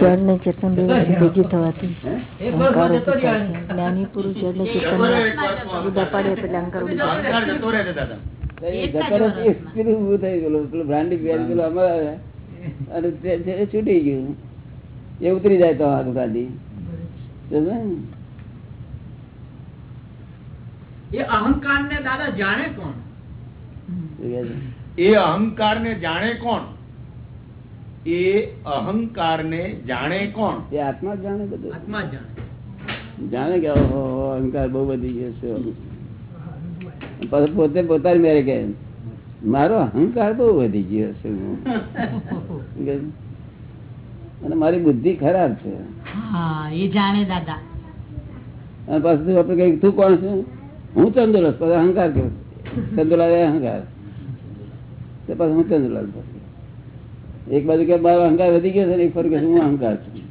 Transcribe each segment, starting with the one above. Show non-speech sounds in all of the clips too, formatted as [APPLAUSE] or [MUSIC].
જળ ને ચેતન ભેગી થવાથી. અહંકાર ઊભો થાય છે. જ્ઞાની પુરુષ જળને ચેતન જુદા પાડે એટલે અહંકાર ઊભો થાય છૂટી ગયું. એ ઉતરી જાય તો આગળ ગાડી એ અહંકાર ને દાદા જાણે કોણ? એ અહંકાર ને જાણે કોણ? એ અહંકાર ને જાણે કોણ? એ આત્મા જાણે બધું. આત્મા જાણે. જાણે કે અહંકાર બહુ વધી ગયો છે. પોતે પોતાની મેરે કે મારો અહંકાર બહુ વધી ગયો છે. અને મારી બુદ્ધિ ખરાબ છે. હા એ જાણે દાદા. અને પાછું આપણે કઈ તું કોણ છે? હું ચંદુલાલ. પછી અહંકાર કેવું ચંદુલાલ અહંકાર. પછી હું ચંદુલાલ પછી એક બાજુ કે મારો અહંકાર વધી ગયો છે એક ફરી હું અહંકાર છું?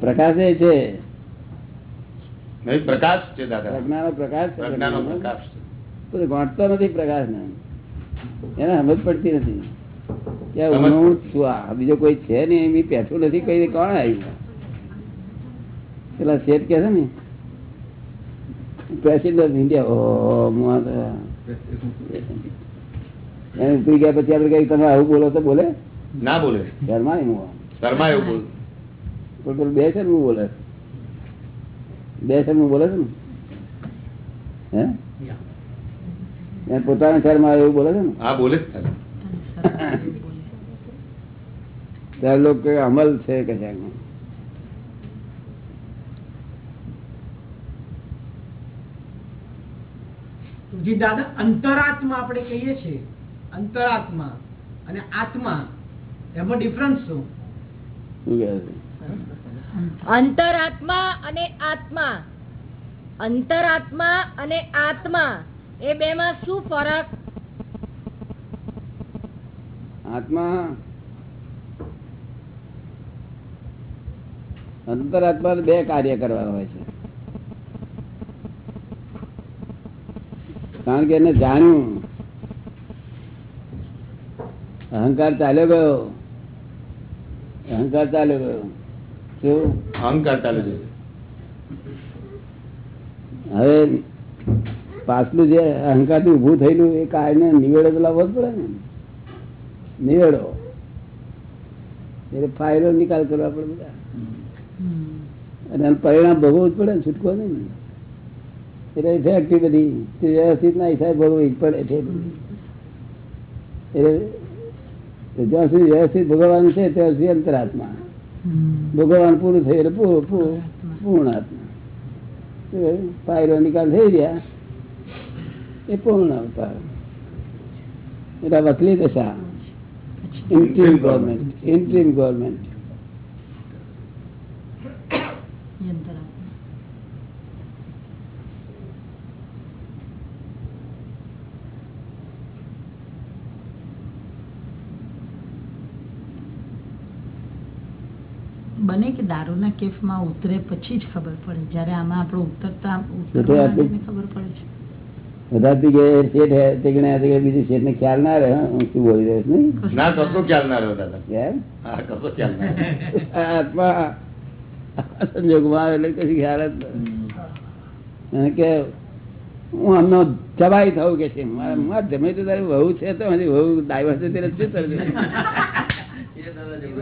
પ્રકાશ એ છે. પ્રકાશ છે દાદા. પ્રકાશ પ્રકાશ છે. પણ નથી પ્રકાશ ને. એને સમજ પડતી નથી. કે હું છું આ? બીજો કોઈ છે ને એમ પેઠું નથી કઈ કોણ આવ્યું? પેલા શેઠ કે છે ને પ્રેસિડન્ટ ઇન્ડિયા ઓ એને ઉતરી ગયા પછી આપડે કઈ તમે આવું બોલો તો બોલે? ના બોલે. શર્મા નહીં શર્મા એવું બોલ. પણ બે છે બોલે? બે છે બોલે છે ને? હે? એને પોતાના શહેરમાં એવું બોલે છે ને? હા બોલે જ. ત્યારે લોકો કે અમલ છે કે જી દાદા અંતરાત્મા આપણે કહીએ છીએ અંતરાત્મા અને આત્મા એમાં ડિફરન્સ શું? અંતરાત્મા અને આત્મા. અંતરાત્મા અને આત્મા એ બે માં શું ફરક? આત્મા અંતરાત્મા બે કાર્ય કરવા હોય છે. કારણ કે એને જાણ્યું. અહંકાર ચાલ્યો ગયો. અહંકાર ચાલ્યો ગયો. શું? અહંકાર ચાલ્યો ગયો. હવે પાછલું જે અહંકારથી ઉભું થયેલું એ કાળને નિવેડો તો લાવવો જ પડે ને. નિવેડો. એટલે ફાયદો નિકાલ કરવા પડે બધા. અને એનું પરિણામ ભોગવવું જ પડે ને છૂટકો નહીં. ને એટલે ફેક્ટરી બધી વ્યવસ્થિત ના હિસાબે ભોગવવી પડે છે એટલે જ્યાં સુધી વ્યવસ્થિત ભોગવવાનું છે ત્યાં સુધી અંતરાત્મા. ભોગવવાનું પૂરું થયું એટલે પૂરું પૂરું પૂર્ણ આત્મા. પાયરો નિકાલ થઈ ગયા. એ પૂર્ણ અવતાર. એટલે વકલી દશા. ઇન્ટ્રીમ ગવર્મેન્ટ ઇન્ટ્રીમ ગવર્મેન્ટ બને કે દારૂના કેફમાં ઉતરે પછી જ ખબર પડે. જ્યારે આમાં આપણે ઉતરતા ખબર પડે છે. શેઠ હે તે ગણે તે ગણે બીજું શેઠને ખ્યાલ ના રહે હું? શું બોલી રહ્યો છું ના કશો ખ્યાલ ના રહ્યો દાદા. એમ? હા કશો ખ્યાલ ના આત્મા સંજોગમાં એટલે કશું ખ્યાલ જ નથી. કે હું જવાઈ થવું કે છે મારા જમે તો તારી વહુ છે તો હજી વહુ ડાયવર્સ છે ત્યારે શું હવે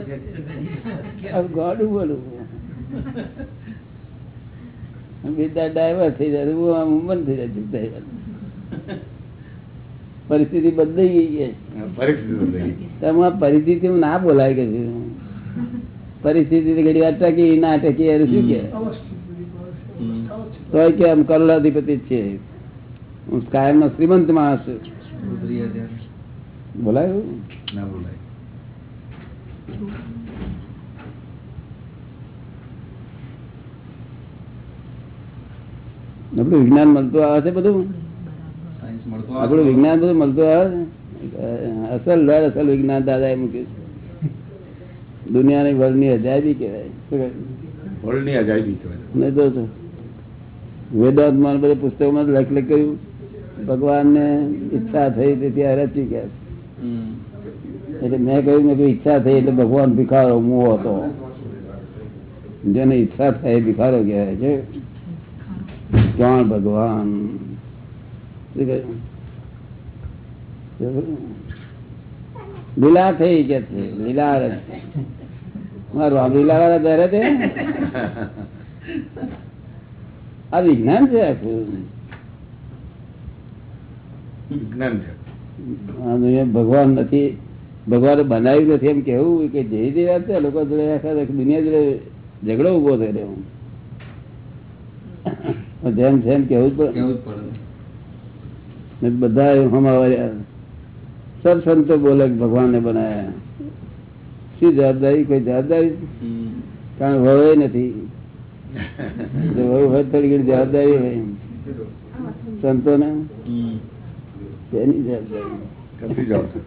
ગોડું બોલું બીજા ડાયવર થઈ જાય હું આમ બંધ થઈ જાય જાય પરિસ્થિતિ બદલાઈ ગઈ છે. પરિસ્થિતિ બદલાઈ ગઈ. તેમાં પરિસ્થિતિ ના બોલાય કે પરિસ્થિતિ ઘડી વાર ટકી ના ટકી એને શું કે? તો કે આમ કરોડાધિપતિ છે. હું કાયમ નો શ્રીમંત માણસ છું. બોલાયું ના બોલાય. આપણું વિજ્ઞાન મળતું આવે છે બધું? આપણું વિજ્ઞાન બધું મળતું આવે? અસલ દર અસલ વિજ્ઞાન દાદા એ મૂક્યું દુનિયાની વર્લ્ડની અજાયબી કહેવાય? વર્લ્ડની અજાયબી કહેવાય. નહીં તો વેદાંતમાં ને બધા પુસ્તકોમાં લખ લખ કર્યું. ભગવાનને ઈચ્છા થઈ તેથી રચી ગયા એટલે મેં કહ્યું મેં ઈચ્છા થઈ એટલે ભગવાન ભિખારો મુવો હતો. જેને ઈચ્છા થાય ભિખારો કહેવાય છે. કોણ ભગવાન શું કહ્યું? લીલા થઈ કે છે લીલા મારું આમ લીલા વાળા પહેરે છે આ વિજ્ઞાન છે આખું વિજ્ઞાન છે આ દુનિયા ભગવાન નથી ભગવાને બનાવ્યું નથી એમ કેવું કે જે જે વાત છે લોકો જોડે આખા દુનિયા જોડે ઝઘડો ઊભો થઈ રહ્યો જેમ છે કેવું જ પડે. બધા હમાવાર્યા સબ સંતો બોલે ભગવાન બનાયા. શું જવાબદારી? કોઈ જવાબદારી? કારણ વહુ નથી. વહુ હોય સંતો થોડી ઘણી જવાબદારી હોય. સંતોને? તેની જવાબદારી કથી જાઓ છો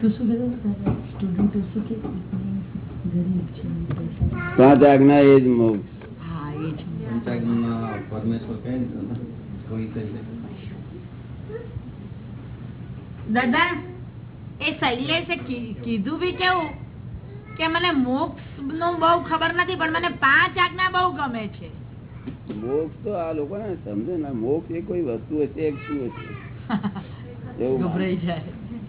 તું શું કહેતો સ્ટુડન્ટ શું કે ગરીબ છે પૈસા પાંચ આજ્ઞા એ જ મોક્ષ દાદા એ શૈલેષે કીધું બી કેવું કે મને મોક્ષનું બહુ ખબર નથી પણ મને પાંચ આજ્ઞા બહુ ગમે છે. મોક્ષ તો આ લોકો ને સમજે ને મોક્ષ એ કોઈ વસ્તુ હશે એક શું હશે? [LAUGHS] એવું ગભરાઈ જાય પાંચ આજ્ઞા એ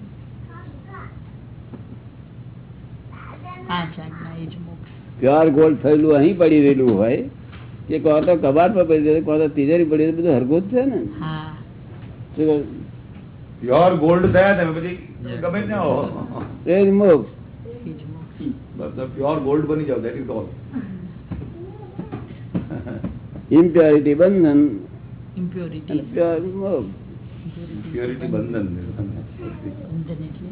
જ મોક્ષ પ્યોર ગોલ્ડ થયેલું અહીં પડી રહેલું હોય કે કહો તો કબાટ પર પડી રહેલું કહો તો તિજોરી પડી રહેલું બધું હરકું જ છે ને? પ્યોર ગોલ્ડ થયા તમે પછી ગમે ત્યાં હો. એ જ મોક્ષ. પ્યોર ગોલ્ડ બની જાવ દેટ ઇઝ ઓલ ઇમ્પ્યોરિટી બંધન. ઇમ્પ્યોરિટી પ્યોર મોક્ષ. ઇમ્પ્યોરિટી બંધન. બંધન એટલે?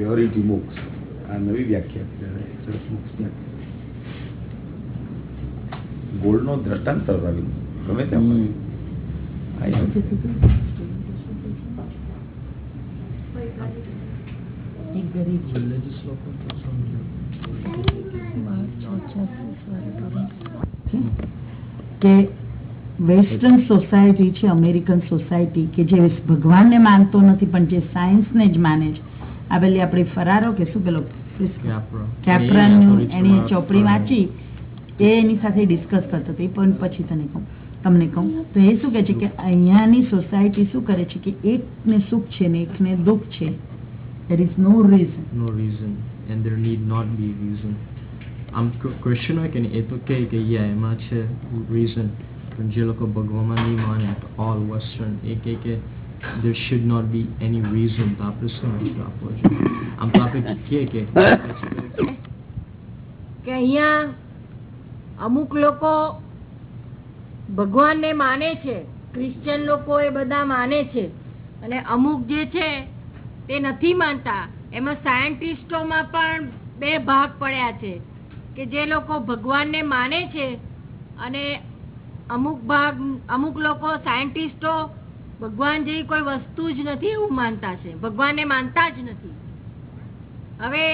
પ્યોરિટી મોક્ષ આ નવી વ્યાખ્યા સરસ મોક્ષની ગોલ્ડ નો દ્રષ્ટાંત સરસ ગમે છે કે વેસ્ટર્ન સોસાયટી છે અમેરિકન સોસાયટી કે જે ભગવાનને માનતો નથી પણ જે સાયન્સને જ માને છે આ પેલી આપણી ફરારો કે શું પેલો કેપ્રનનું એની ચોપડી વાંચી એ એની સાથે ડિસ્કસ કરતો હતો. એ પણ પછી તને કહું તમને કહું. તો એ શું કહે છે કે અહીંયાની સોસાયટી શું કરે છે કે એકને સુખ છે ને એકને દુઃખ છે? There is no reason no reason. And there need not be reason. આમ ક્વેશ્ચન હોય કે નહીં એ તો કહે કે યા એમાં છે રીઝન પણ જે લોકો ભગવામાં નહીં માને ઓલ વેસ્ટર્ન એ કહે કે there should not be any reason તો આપણે શું answer આપવો જોઈએ આમ અહીંયા અમુક લોકો ભગવાનને માને છે ક્રિશ્ચન લોકો એ બધા માને છે. અને અમુક જે છે, તે નથી માનતા. એમાં સાયન્ટિસ્ટોમાં પણ બે ભાગ પડ્યા છે. કે જે લોકો ભગવાનને માને છે અને અમુક ભાગ, અમુક લોકો સાયન્ટિસ્ટો ભગવાન જેવી કોઈ વસ્તુ જ નથી એવું માનતા છે. ભગવાનને માનતા જ નથી. હવે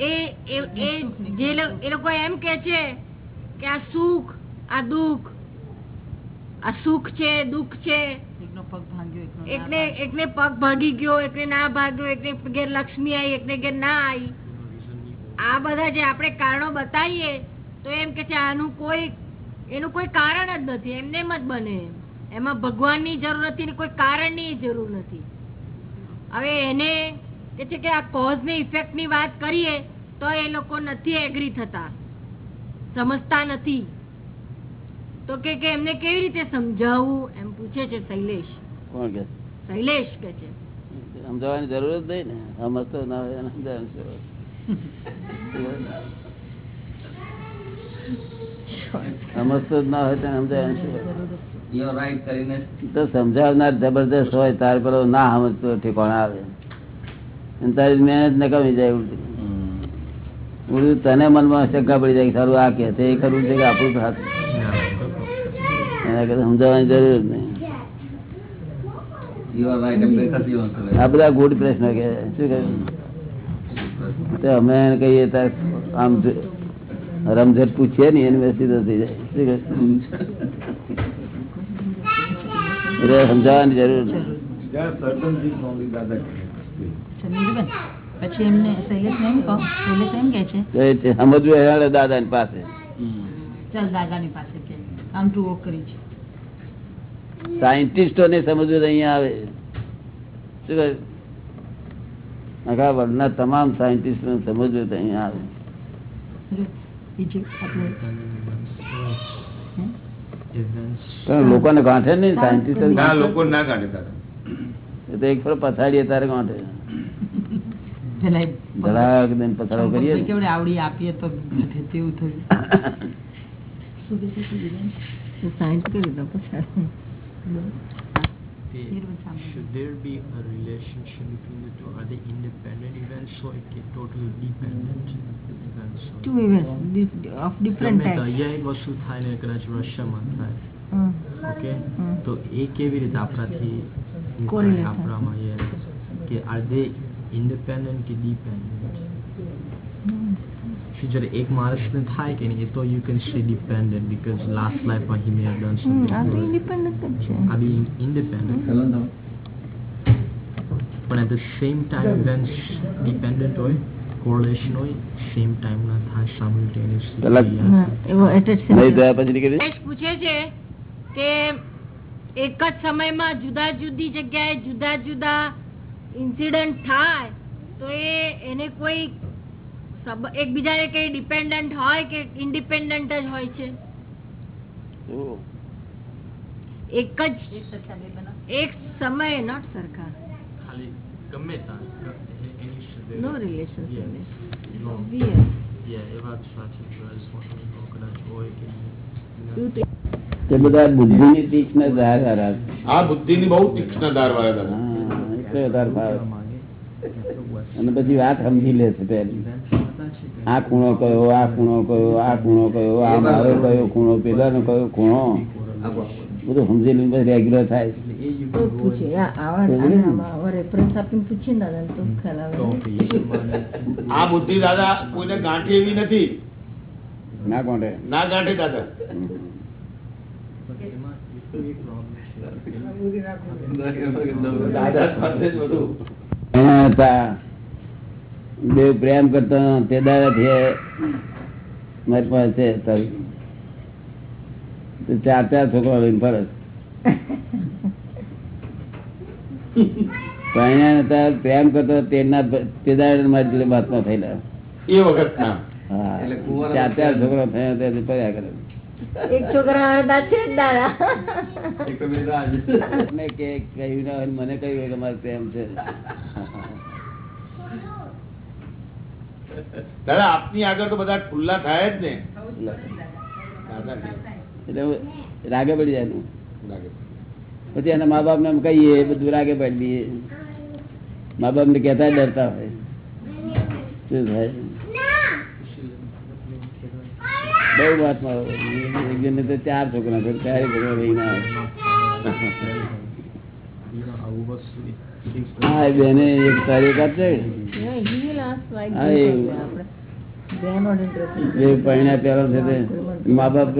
એ લોકો એમ કે છે કે આ સુખ આ દુઃખ આ સુખ છે દુઃખ છે. એકને એકને પગ ભાગી ગયો એકને ના ભાગ્યો એકને ઘેર લક્ષ્મી આવી એકને ઘેર ના આવી આ બધા જે આપણે કારણો બતાવીએ તો એમ કે છે આનું કોઈ એનું કોઈ કારણ જ નથી. એમને એમ જ બને એમ. એમાં ભગવાનની જરૂર નથી ને કોઈ કારણની જરૂર નથી. હવે એને કે છે કે આ કોઝ ને ઇફેક્ટની વાત કરીએ તો એ લોકો નથી એગ્રી થતા. સમજતા નથી. તો કે કે એમને કેવી રીતે સમજાવવું? એમ પૂછે છે શૈલેષ. કોણ કે શૈલેષ કે છે. સમજાવવાની જરૂર જ નહીં ને. સમજતો ના હોય એને સમજાવવાની [LAUGHS] સમજતો જ ના હોય તેને સમજાવવાની તો સમજાવનાર જબરદસ્ત હોય તાર પેલો ના સમજતો ઠેકોણા આવે. તારી મહેનત નકામી જાય ઉલટી. તને મનમાં શંકા પડી જાય સારું આ કે છે એ કરવું છે કે આપણું હાથ. એના કરતા સમજાવવાની જરૂર નહીં. આ બધા ગુડ પ્રશ્ન કે શું કહે અમે કહીએ તાર આમ રમઝટ પૂછીએ ને એની સીધો થઈ જાય. શું કહ્યું? એટલે સમજાવવાની જરૂર છે, સમજવું પાસે. સાયન્ટિસ્ટો ને અહીંયા આવે. શું આખા વર્લ્ડના તમામ સાયન્ટિસ્ટ સમજવું તો અહીંયા આવે. લોકોને ગાંઠે નહીં સાયન્ટિસ્ટ ના લોકો ના કાઢે દાદા તો એક ફરો પછાડીએ તારે ગાંઠે પેલા એ ધડાક દઈને પછાડો કરીએ ને. કેવડે આવડી આપીએ તો ઘટે તેવું થયું શું કહેતી હતી બીજાને? સાયન્સ કરી દો પછી they, નિર્મલ સાંભળો. should there be a relationship between the two? Are they independent events or કે totally dependent events? or- Two di- of different types. અહીંયા એક વસ્તુ થાય ને કદાચ રશિયામાં થાય. ઓકે તો એ કેવી રીતે આપણાથી. આપણામાં એ કે આર દે ઇન્ડિપેન્ડન્ટ કે ડિપેન્ડન્ટ જ્યારે એક માણસને થાય કે નહીં એ તો you can see dependent because last લાઈફમાં હી મે હેવ ડન આ તો ઇન્ડિપેન્ડન્ટ છે. આ બી ઇન્ડિપેન્ડન્ટ પણ at the same time when dependent હોય કોરિલેશન હોય સેમ ટાઈમના થાય કલાક. સાયમલ્ટેનિયસલી હા, એવો એટ a same નહીં પછી નીકળી પૂછે છે કે એક જ સમયમાં જુદા જુદી જગ્યાએ જુદા જુદા ઇન્સિડન્ટ થાય તો એ એને કોઈ એકબીજાને કઈ ડિપેન્ડન્ટ હોય કે ઇન્ડિપેન્ડન્ટ જ હોય છે? એક જ એક સમયે નોટ સરખા. ખાલી ગમે ત્યાં નો રિલેશન તે બધા તીક્ષ્ણ ધાર વાળા બહુ તીક્ષ્ણ ધાર વાળા એટલે વધારે. અને પછી વાત સમજી લે છે કે આ ખૂણો કયો આ ખૂણો કયો આ ખૂણો કયો આ મારો કયો ખૂણો પેલાનો કયો ખૂણો બધું સમજી લઈને રેગ્યુલર થાય તો પૂછે આવા આવા રેફરન્સ આપીને પૂછીએ ને દાદાને તો ખ્યાલ આવે? તો ને. ક્રિએશનમાં ને- આ બુદ્ધિ દાદા કોઈને ગાંઠી એવી નથી. ના કોણે ના ગાંઠે દાદા. પણ એમાં એટલો એક problem છે. બે પ્રેમ કરતા તે મારી પાસે છે તારી ચાર ચાર છોકરા લઈને ફરસ પરણ્યા હતા પ્રેમ કરતો તેના તે મારી જોડે થયેલા. એ વખત ના હા. એટલે કુંવારા ચાર ચાર છોકરા થયા તે ફર્યા કરે. એક છોકરા છે જ દાદા એક તો બે રાજ. મેં કે કહ્યું ના હોય મને કહ્યું કે મારે પ્રેમ છે. દાદા આપની આગળ તો બધા ખુલ્લા થાય જ ને. એટલે રાગે પડી જાય. પછી એના મા બાપ ને એમ કહીએ બધું રાગે પાડી દઈએ મા બાપ ને કહેતા ડરતા હોય. શું થાય? બહુ વાતમાં એક તો ચાર છોકરા છે ચારે છોકરા રહીને હા બેને એક તારીખ આપશે હા, એવું. બે પરણ્યા પહેલા છે મા બાપ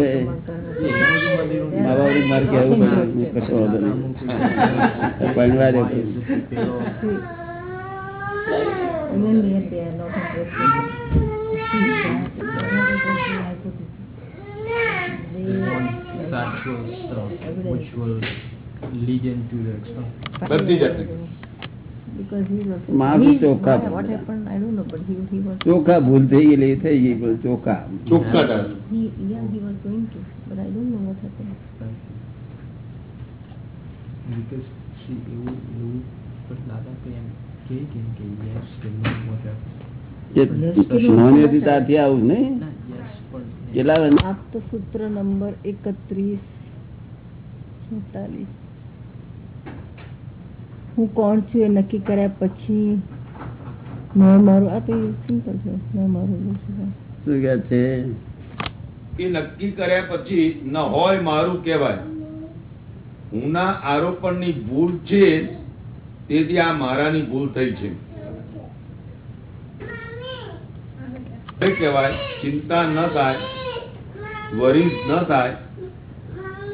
મારે કહેવું પડે કશો વાંધો નહીં દે ચોખ્ખા ભૂલ થઈ ગયેલી એ થઈ ગઈ પણ ચોખ્ખા ચોખ્ખા know what happened. Because she એવું એવું પણ દાદા કઈ એમ કે કે કે yes કે ના વર્ષ? આપ તો સૂત્ર નંબર એકત્રીસ સુડતાલીસ હું કોણ છું એ નક્કી કર્યા પછી મેં મારું આ તો સિમ્પલ છે મેં મારું શું કહે છે એ નક્કી કર્યા પછી ન હોય મારું કહેવાય. હુંના આરોપણની ભૂલ છે, તેથી આ મારાની ભૂલ થઈ છે. કહેવાય, ચિંતા ન થાય વરિજ ન થાય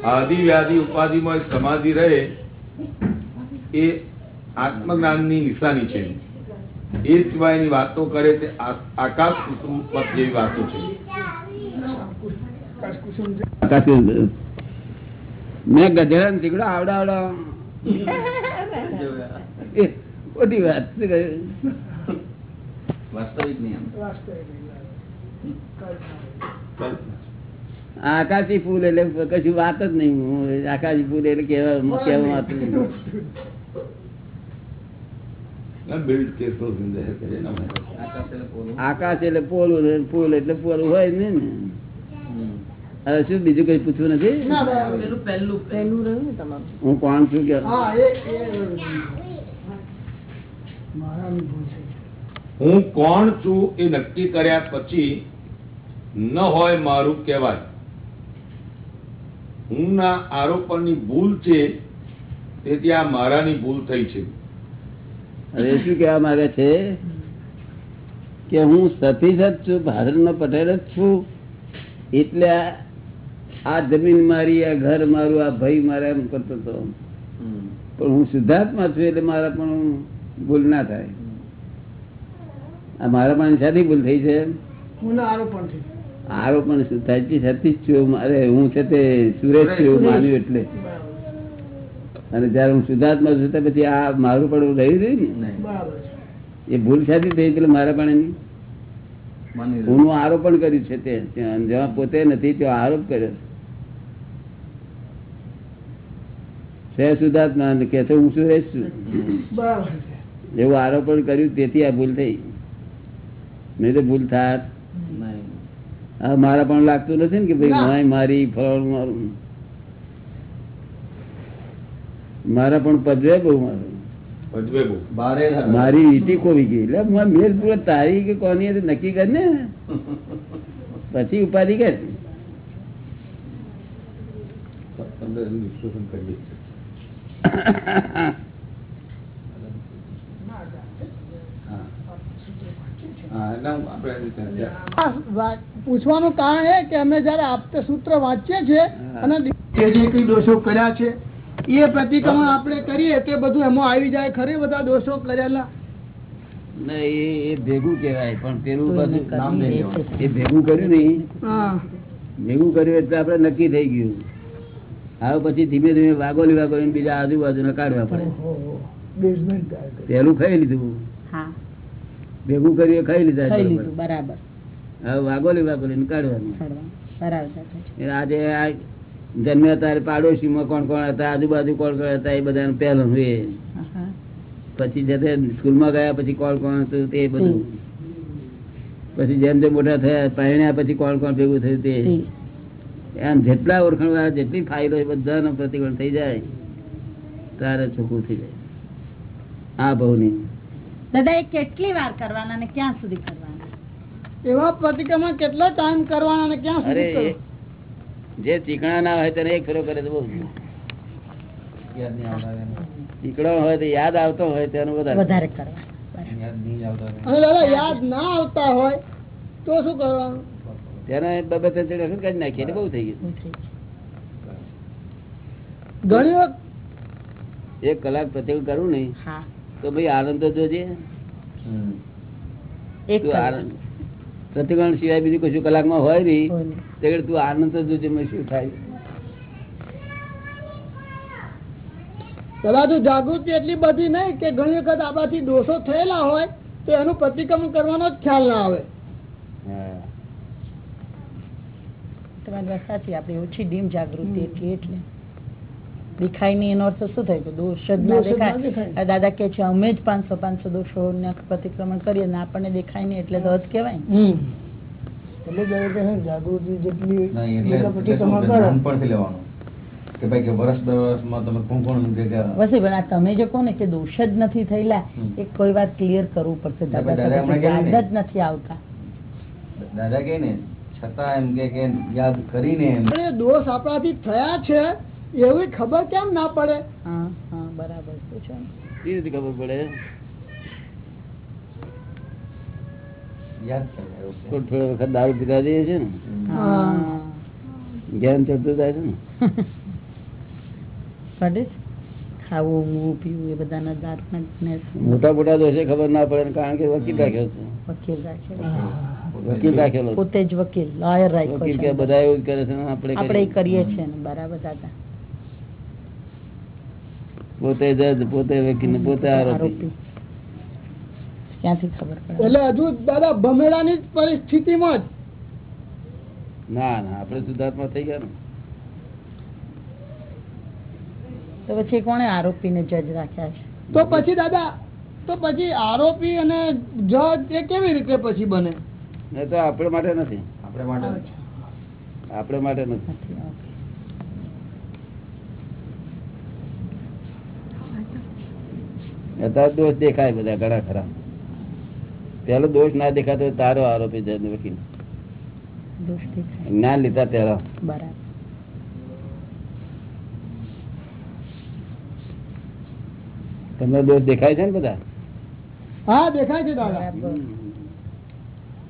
આદિ વ્યાધિ ઉપાધિમાં સમાધિ રહે, એ આત્મજ્ઞાનની નિશાની છે. એ સિવાયની વાતો કરે તે આકાશ જેવી વાતો છે. મેં ગધેડા ને તીકડો આવડા આવડા ખોટી વાત શું કહ્યું? વાસ્તવિક આકાશી ફૂલ એટલે કશું વાત જ નહીં હું આકાશી ફૂલ એટલે કેવા કેવા વાત નહીં. આકાશ એટલે પોલું. ફૂલ એટલે પોલું હોય ને. હવે શું બીજું કઈ પૂછવું નથી? પેલું પહેલું. પહેલું રહ્યું ને તમારું. હું કોણ છું કે? હા એ એ. મારાની ભૂલ થઈ હું કોણ છું એ નક્કી કર્યા પછી ન હોય મારું કહેવાય. હું ના આરોપણની ભૂલ છે તેથી આ મારાની ભૂલ થઈ છે. હવે શું કહેવા માંગે છે? કે હું સતી જ છું ભારતનો પટેલ જ છું. એટલે આ જમીન મારી આ ઘર મારું આ ભાઈ મારા એમ કરતો હતો પણ હું શુદ્ધાત્મા છું એટલે મારા પણ ભૂલ ના થાય. આ મારા પણ શાથી ભૂલ થઈ છે. આરોપણ સાચી સતી જ છું. મારે હું છે તે સુરેશ છું એવું માન્યું એટલે. અને જયારે હું શુદ્ધાત્મા છું ત્યાં પછી આ મારું પણ રહ્યું રહ્યું ને? એ ભૂલ શાથી થઈ એટલે મારા પણ એની. હું આરોપણ કર્યું છે તે. જેમાં પોતે નથી ત્યાં આરોપ કર્યો છે શુદ્ધાત્મા અને કે છે હું સુરેશ છું? હમ. બરાબર. છે એવું આરોપણ કર્યું તેથી આ ભૂલ થઈ. નહીં તો ભૂલ થાત. નહીં. હવે મારા પણ લાગતું નથી ને કે ભાઈ ના. માય મારી ફળ મારું. મારા પણ પદવે બહુ મારું. ભજવે બહુ. બારે ધરા. મારી વીટી ખોવી ગઈ. એટલે હું આ મેલ પૂરો તારી કે કોની હતી નક્કી કર ને. પછી ઉપાધિ કર. અંદર ડિસ્કશન કરીએ પૂછવાનું કારણ એ કે અમે જયારે આપતા સૂત્ર વાંચીએ છીએ અને જે કઈ દોષો કર્યા છે એ પ્રતિક્રમણ આપણે કરીએ તે બધું એમાં આવી જાય ખરી બધા દોષો કરેલા? એ એ ભેગું કેવાય પણ પેલું બધું. છે. એ ભેગું કર્યું નહીં. ભેગું કર્યું એટલે આપણે નક્કી થઈ ગયું. હવે પછી ધીમે ધીમે વાગોલી વાગોલી બીજા આજુબાજુ કાઢવા પડે. પેલું ખાઈ લીધું. ભેગું કર્યું ખાઈ લીધા ખાઈ બરોબર. લીધું બરાબર. હવે વાગોલી વાગોલી કાઢવાનું. આજે આ જન્મ્યા ત્યારે પાડોશીમાં કોણ કોણ હતા આજુબાજુ કોણ કોણ હતા એ બધા પહેલું એ. પછી જતે સ્કૂલમાં ગયા પછી કોણ કોણ હતું તે બધું. પછી જેમ જેમ મોટા થયા પહેણ્યા પછી કોણ કોણ ભેગું થયું તે. એમ જેટલા ઓળખાણ વાળા જેટલી ફાઇલો એ બધાનો પ્રતિકોણ થઈ જાય તારે ચોખ્ખું થઈ જાય. આ ભાવની દાદા એ કેટલી વાર કરવાના ને ક્યાં સુધી કરવાના? એવા પ્રતિક્રમણ કેટલો ટાઈમ કરવાના ને ક્યાં સુધી જે ચીકણા ના હોય તેને એક ફેરો કરે તો બહુ. ચીકણો હોય તો યાદ આવતો હોય તેનું વધારે. વધારે કરવા યાદ ના આવતા હોય તો શું કરવાનું? તેને બબે ત્રણ વખત કરી નાખીએ? બહુ થઈ ગયું. ઘણી વખત એક કલાક પ્રતિકોણ કરું નહીં તો ભાઈ આનંદ તો જોજે. કલાક. પ્રતિકોણ સિવાય બીજું કશું કલાકમાં હોય નહીં. હોય નહીં. તો તું આનંદ તો જોજે મેં શું થાય? તો જાગૃતિ એટલી બધી નહીં કે ઘણી વખત આપણાથી દોષો થયેલા હોય તો એનું પ્રતિક્રમણ કરવાનો જ ખ્યાલ ના આવે હા તમારી વાત સાચી આપણી ઓછી ડીમ જાગૃતિ હતી એટલે દેખાય નહીં એનો અર્થ શું થાય? કે દોષ જ ના દેખાય. દાદા કે છે અમે જ પાંચસો પાંચસો દોષો પ્રતિક્રમણ કરીએ ને આપણને દેખાય નહીં એટલે તો હદ કહેવાય એટલે જાગૃતિ જેટલી પ્રતિક્રમણ કરો. પણ લેવાનું. કે ભાઈ કે વર્ષ દર વર્ષમાં તમે કોણ કોણ જગ્યા વસી પણ આ તમે જે કહો ને કે દોષ જ નથી થયેલા એ કોઈ વાત ક્લિયર કરવું પડશે દાદા જ નથી આવતા. દાદા કે ને છતાં એમ કે કે યાદ કરીને એમ. દોષ આપણાથી થયા છે એવી ખબર કેમ ના પડે? હા હા બરાબર પૂછો ને. રીતે ખબર પડે. યાદ થાય એવું છે. થોડો થોડો વખત દારૂ પીતા જઈએ છે ને. જ્ઞાન ચડતું જાય છે ને. પડે ખાવું ઊંઘવું પીવું એ બધાના ને મોટા મોટા દોષે ખબર ના પડે કારણ કે વકીલ રાખ્યો છે. વકીલ રાખેલો વકીલ રાખેલો પોતે જ વકીલ લોયર રાખ્યો વકીલ છે કે બધા એવું કરે છે આપણે આપણે કરીએ. કરીએ છીએ ને બરાબર દાદા. પોતે જજ પોતે વકીલ ને પોતે આરોપી. આરોપી. ક્યાંથી ખબર પડે? એટલે હજુ દાદા ભમેડાની પરિસ્થિતિમાં જ. ના ના આપણે સુધાર્થમાં થઈ ગયા ને. તો પછી કોણે આરોપીને જજ રાખ્યા છે? તો પછી દાદા તો પછી આરોપી અને જજ એ કેવી રીતે પછી બને? એ તો આપણે માટે નથી. આપણે માટે આપણે માટે નથી. અત્યારે દોષ દેખાય બધા ઘણા ખરા. પેલો દોષ ના દેખાતો તારો આરોપી ને વકીલ. જ્ઞાન લીધા પહેલા. તમને દોષ દેખાય છે ને બધા? હા દેખાય છે દાદા.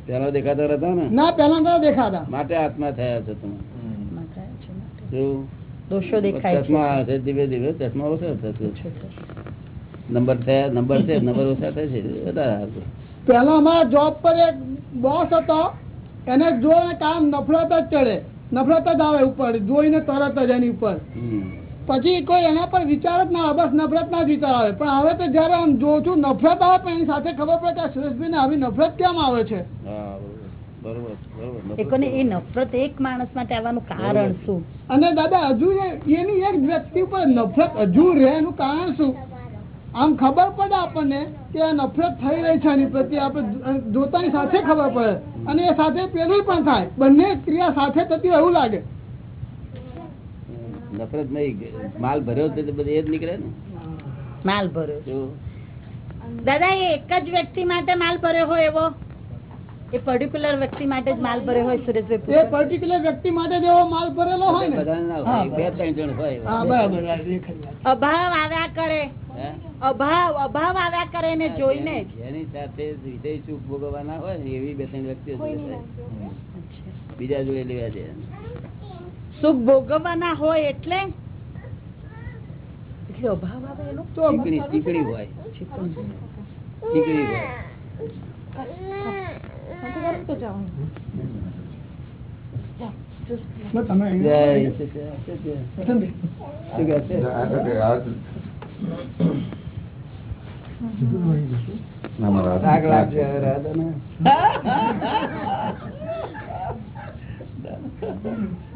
પેલા દેખાતા હતા ને ના પેલા તો દેખાતા માટે આત્મા થયા છો તમે માં થાય છે માટે. શું? દોષો દેખાય ચશ્મા ધીમે ધીમે ચશ્મા ઓછા થશે નંબર થયા નંબર છે નંબર ઓછા થાય છે વધારે. પેલા અમારા જોબ પર એક બોસ હતો એને જો કામ નફરત જ ચડે નફરત જ આવે ઉપર જોઈને તરત જ એની ઉપર. પછી કોઈ એના પર વિચાર જ ના બસ નફરત ના જ વિચાર આવે. પણ હવે તો જયારે આમ જોઉં છું નફરત આવે પણ એની સાથે ખબર પડે કે આ સુરેશભાઈ આવી નફરત કેમ આવે છે? હા બરોબર બરોબર બરોબર. એકોને એ નફરત એક માણસ માટે આવવાનું કારણ શું? અને દાદા હજુ એની એક વ્યક્તિ ઉપર નફરત હજુ રહે એનું કારણ શું? આમ ખબર પડે આપણને કે આ નફરત થઈ રહી છે એની પ્રત્યે આપણે જોતાની સાથે ખબર પડે. અને એ સાથે પેલું પણ થાય. બંને ક્રિયા સાથે થતી એવું લાગે. નફરત નહીં માલ ભર્યો તો બધું એ જ નીકળે ને? માલ ભર્યો દાદા એ એક જ વ્યક્તિ માટે માલ ભર્યો હોય એવો? એ પર્ટિક્યુલર વ્યક્તિ માટે જ માલ ભર્યો હોય સુરેશભાઈ એ પર્ટિક્યુલર વ્યક્તિ માટે જેવો માલ ભરેલો હોય ને? બધાને ના હોય. બે ત્રણ જણ હોય હા બરાબર અભાવ આવ્યા કરે. હે? અભાવ અભાવ આવ્યા કરે એને જોઈને સાથે વિષય સુખ ભોગવવાના હોય એવી બે ત્રણ વ્યક્તિઓ બીજા જોડે લેવા છે સુખ ભોગવવાના હોય એટલે? એટલે [LAUGHS]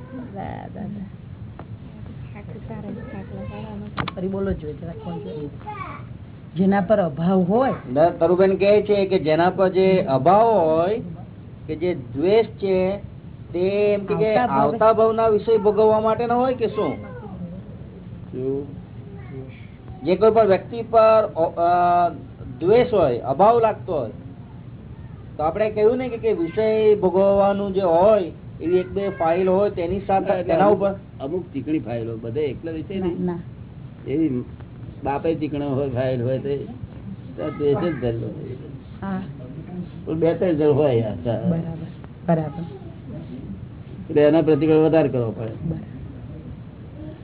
જેના પર અભાવ હોય. તરુબેન કહે છે કે જેના પર જે અભાવ હોય કે જે દ્વેષ છે તે એમ કે આવતા ભાવ ના વિષય ભોગવવા માટે ના હોય કે શું? જે કોઈ પણ વ્યક્તિ પર અ, દ્વેષ હોય અભાવ લાગતો હોય તો આપણે કહ્યું ને કે કે વિષય ભોગવવાનું જે હોય એવી એક બે ફાઇલ હોય તેની સાથે તેના ઉપર? અમુક ચીકણી ફાઇલો બધે એકલા વિશે ના, એવી બાપે ચીકણો હોય ફાઇલ હોય તે દેશ જ ધરેલો બે ત્રણ જણ હોય બરાબર બરાબર. એટલે એના પ્રતિક્રમણ વધારે કરવો પડે.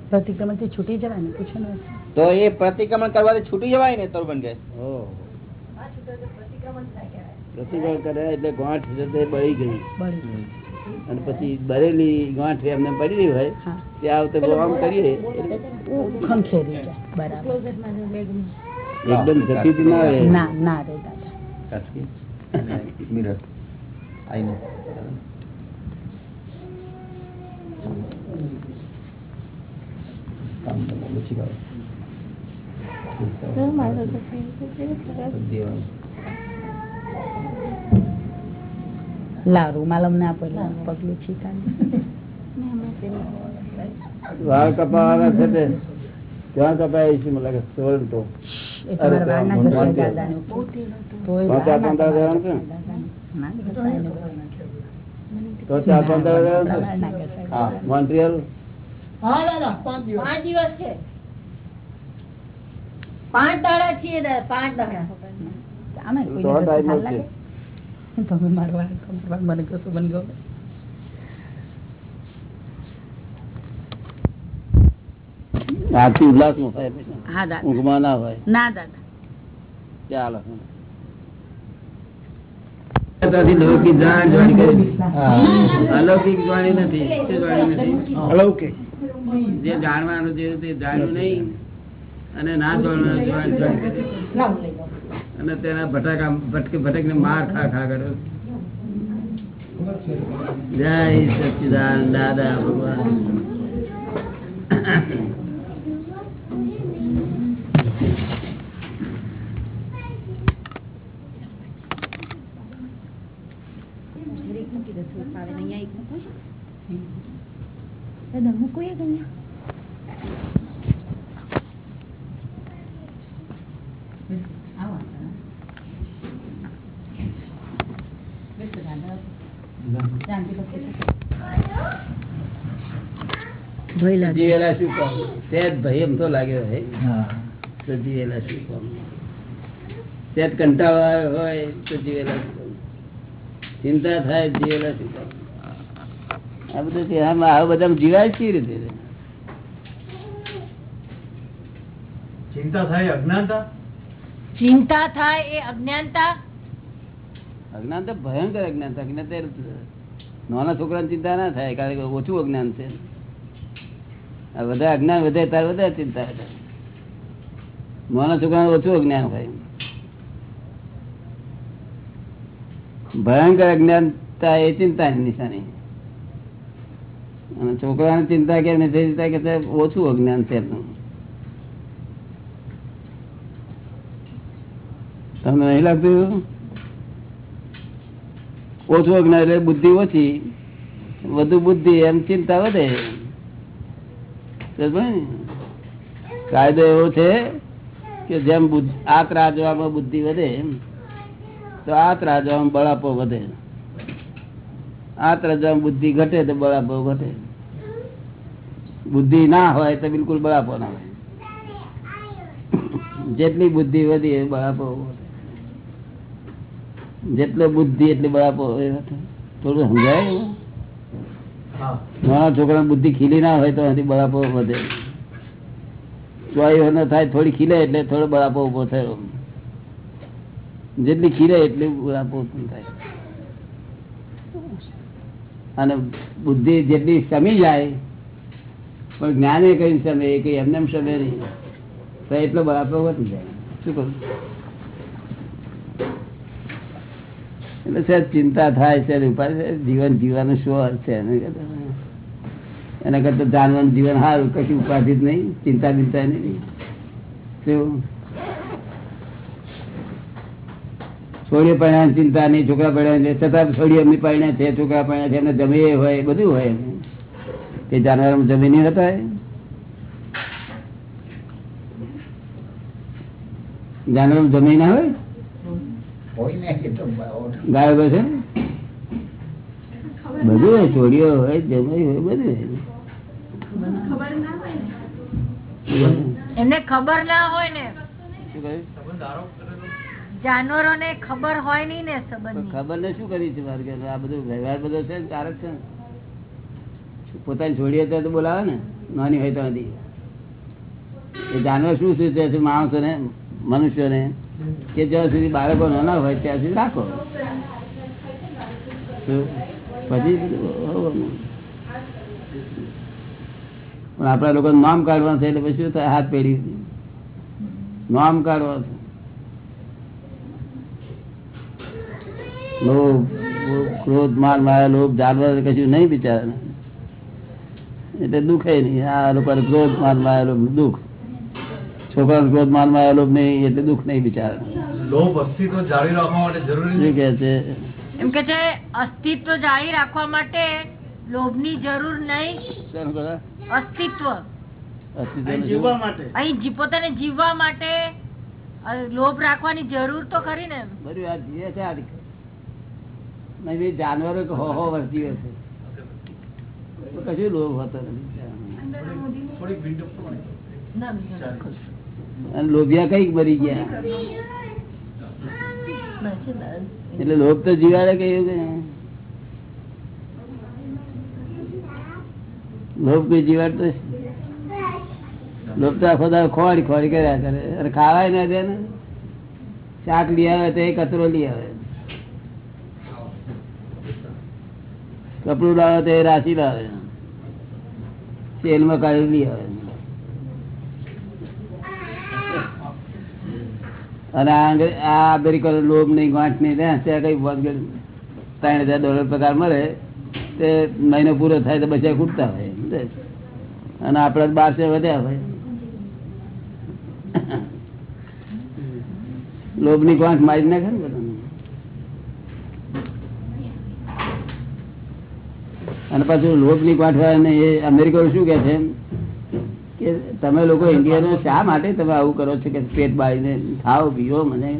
પ્રતિક્રમણ પ્રતિક્રમણથી છૂટી જવાય ને? પૂછો ને તો એ પ્રતિક્રમણ કરવાથી છૂટી જવાય ને તો પણ ઓહો. પ્રતિક્રમણ કરે એટલે ગોઠ બળી ગઈ બળી અને પછી બરેલી ગાંઠ એમને પડી રહી હોય ત્યાં તે આવતે બહુ આમ કરીએ. એકદમ જતી ના રહે. ના ના રે દાદા. કાચકી. મિરર. આઈનો. કામ કરો, પછી કરો. દેવાનું. લા રૂમાલ અમને આપો પગલું છીકાને વાળ કપાવાના છે તે. ક્યાં કપાય છે મને લાગે. તોય તો. મોન્ટ્રીયલ હા દાદા પાંચ દિવસ. છે? પાંચ દાડા છીએ પાંચ દાડા. આમે મારો તો તમારો? તમે મારવા મને કશું મને ગમે. આરતી ઉલ્લાસમાં થાય હા દાદા. ઊંઘમાં ના હોય. ના દાદા. ચાલો. અલૌકિક નથી અલૌકિક. જે જાણવાનું છે તે જાણ્યું નહીં અને ના જાણવાનું જાણ- જાણ કરી. અને તેના ભટકા ભટકે ભટક ને માર ખા ખા કર્યો જય સચિદાન દાદા ભગવાન દાદા મૂકો એ ગણ્યા જીવેલા શું કામ? સેજ ભય એમ તો લાગ્યો હોય. તો જીવેલા શું કામ? સેજ કંટાળો આવ્યો હોય તો જીવેલા ચિંતા થાય જીવેલા શું કામ? આ બધું કે આમાં આ બધા જીવાય કેવી રીતે? ચિંતા થાય અજ્ઞાનતા? ચિંતા થાય એ અજ્ઞાનતા? અજ્ઞાનતા ભયંકર અજ્ઞાન અજ્ઞાનતા. અજ્ઞાન તો નાના છોકરાની ચિંતા ના થાય કારણ કે ઓછું અજ્ઞાન છે. બધા અજ્ઞાન વધે તારે વધારે ચિંતા વધે. મોના છોકરા ઓછું અજ્ઞાન હોય. ભયંકર અજ્ઞાનતા એ ચિંતાની નિશાની. અને છોકરાની ચિંતા કે નથી ચિંતા કે ઓછું અજ્ઞાન છે એમનું. તમને નહીં લાગતું ઓછું અજ્ઞાન એટલે બુદ્ધિ ઓછી, વધુ બુદ્ધિ એમ ચિંતા વધે? કાયદો એવો છે કે જેમ આ ત્રાજવામાં બુદ્ધિ વધે તો આ ત્રાજવામાં બળાપો વધે. આ ત્રાજવામાં બુદ્ધિ ઘટે તો બળાપો ઘટે. બુદ્ધિ ના હોય તો બિલકુલ બળાપો ના હોય. જેટલી બુદ્ધિ વધી એ બળાપો જેટલો બુદ્ધિ એટલી બળાપો થોડું સમજાય? નાના છોકરા બુદ્ધિ ખીલી ના હોય તો હજી બળાપો વધે. ચોઈ થાય થોડી ખીલે એટલે થોડો બળાપો ઊભો થયો. જેટલી ખીલે એટલી બળાપો ઉત્પન્ન થાય. અને બુદ્ધિ જેટલી સમી જાય, પણ જ્ઞાને કઈ સમે, એ કઈ એમને એમ શમે નહીં. તો એટલો બળાપો વધી જાય. શું કરું એટલે સાહેબ ચિંતા થાય છે જીવન જીવવાનું શું અર્થ છે? એના કરતા. જાનવાનું જીવન સારું, કશું ઉપાધિ જ નહીં, ચિંતા ચિંતા નહીં. શું? છોડીઓ પરણ્યા ચિંતા નહીં, છોકરા પડ્યા છે. છતાં છોડીઓ એમની પરણ્યા છે, છોકરા પરણ્યા છે. એમને જમીએ હોય, બધું હોય તે જાનવર જમી નહીં હતા જાનવર જમી ના હોય? બધું ચોરીઓ હોય જમાઈ હોય બધું એમને ખબર ના હોય ને. શું ને ખબર હોય નઈ ને સંબંધ ખબર ને શું કરી છે આ બધું વ્યવહાર બધો છે ને તારક છે પોતાની છોડીએ તો બોલાવે ને નાની હોય તો નથી એ જાનવર શું સૂચવે છે માણસો ને મનુષ્યોને? કે જ્યાં સુધી બાળકો નાના હોય ત્યાં સુધી રાખો. પછી પણ આપણા લોકો નામ કાઢવાનું છે એટલે પછી થાય? હાથ પેઢી નામ કાઢવાનું લોભ ક્રોધ માર મારા લોભ, જાનવર કશું નહીં બિચારા એટલે દુખે નહીં. આ લોકો ક્રોધ માર મારા લોભ, દુઃખ. લોભ નહીં એટલે દુઃખ નહીં બિચારા. લોભ અસ્તિત્વ જાળવી રાખવા માટે જરૂરી શું કે છે? એમ કે છે અસ્તિત્વ જાળવી રાખવા માટે લોભની જરૂર નહીં. અસ્તિત્વ. જી- પોતાને જીવવા માટે લોભ રાખવાની જરૂર તો ખરી ને. બધું આ જીવે છે આ રીતે. નહીં બી જાનવરો કે હો હો વર્તી હશે કશું લોભ હતો નથી. થોડીક વિન્ડો અને લોભિયા કંઈક મરી ગયા. એટલે લોભ તો જીવાડે કયું લોભ કઈ જીવાડતો? લોભ તો આખો દાડો ખોવાડી ખોવાડી કર્યા કરે. અને ખાવાય ના દે શાક લઈ આવે તો એ કચરો લઈ આવે. કપડું લાવે તો એ રાશી લાવે. સેલમાં કાઢી લઈ આવે. અને આ બિલકુલ લોભ નહીં ગાંઠ નહીં કઈ ત્રણ હજાર ડોલર પગાર મળે, તે મહિનો પૂરો થાય તો બચ્યા ખૂટતા હોય. અને આપડે બારસો વધ્યા હોય લોભની ગાંઠ મારી નાખે ને બધાને. અને પાછું લોભની ગાંઠ વાળા ને એ અમેરિકા શું કે છે તમે લોકો ઇન્ડિયનો શા માટે તમે આવું કરો છો કે પેટ બાળીને ખાઓ પીઓ મને?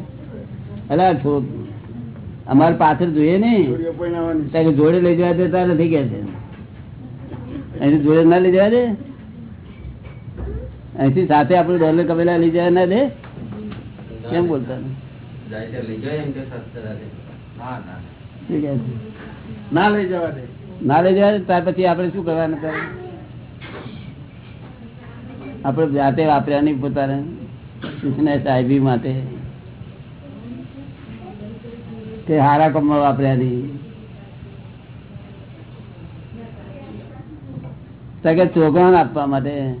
અલા છો. અમારે પાછળ જોઈએ ને. તારે જોડે લઈ જવા દેતા નથી કે છે. અહીંથી જોડે ના લઈ જવા દે? અહીંથી સાથે આપણું ડોલર કમેલા લઈ જવા ના દે? કેમ બોલતા? જાય ત્યારે લઈ જાય એમ કે શાસ્ત્રાર્થે. ના ના. શું કહે છે? ના લઈ જવા દે. ના લઈ જવા દે ત્યાર પછી આપણે શું કરવાનું? તારે આપણે જાતે વાપર્યા નહીં પોતાને સાહેબી માટે. તે હારા કમમાં વાપર્યા નહીં. તો કે છોકરાને આપવા માટે.